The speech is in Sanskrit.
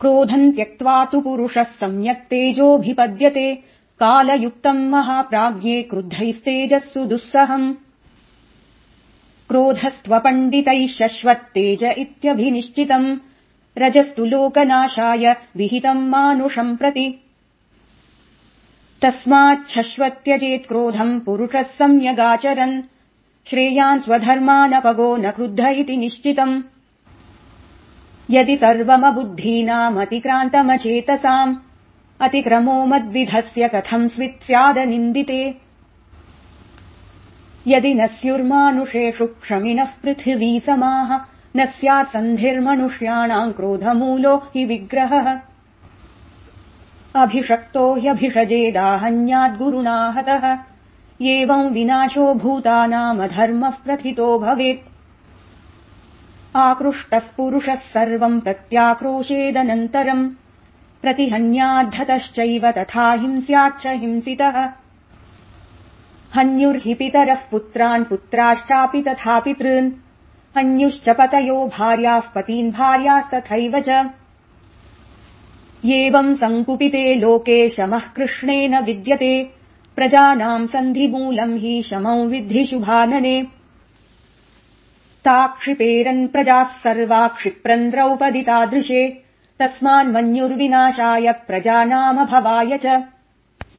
क्रोधम् त्यक्त्वा तु पुरुषः सम्यक् तेजोऽभिपद्यते। कालयुक्तम् महाप्राज्ञे क्रुद्धैस्तेजःसु दुःसहम्। क्रोधस्त्वपण्डितैः शश्वत्तेज इत्यभिनिश्चितम्। रजस्तु लोकनाशाय विहितम् मानुषम् प्रति। तस्माच्छश्वत्यजेत् क्रोधम् पुरुषः सम्यगाचरन्। श्रेयान् स्वधर्मानपगो न क्रुद्ध इति निश्चितम् यदि सर्वमबुद्धीनामतिक्रान्तमचेतसाम्। अतिक्रमो मद्विधस्य कथम् स्वित् स्यादनिन्दिते यदि न स्युर्मानुषेषु क्षमिनः पृथिवी समाः न स्यात् सन्धिर्मनुष्याणाम् क्रोधमूलो हि विग्रहः। अभिषक्तो ह्यभिषजेदाहन्याद्गुरुणा हतः एवम् विनाशो भूतानामधर्मः प्रथितो भवेत् आकृष्टः पुरुषः सर्वम् प्रत्याक्रोशेदनन्तरम् प्रतिहन्याद्धतश्चैव तथा हिंस्याच्च हिंसितः। हन्युर्हि पितरः पुत्रान् पुत्राश्चापि तथा पितॄन् हन्युश्च पतयो भार्याः पतीन् भार्यास्तथैव च। एवम् सङ्कुपिते लोके शमः कृष्णेन विद्यते। प्रजानाम् सन्धिमूलम् हि शमौ विद्धि शुभानने ताक्षिपेरन् प्रजाः सर्वा क्षिप्रन्द्रौपदितादृशे तस्मान्मन्युर्विनाशाय प्रजानामभवाय च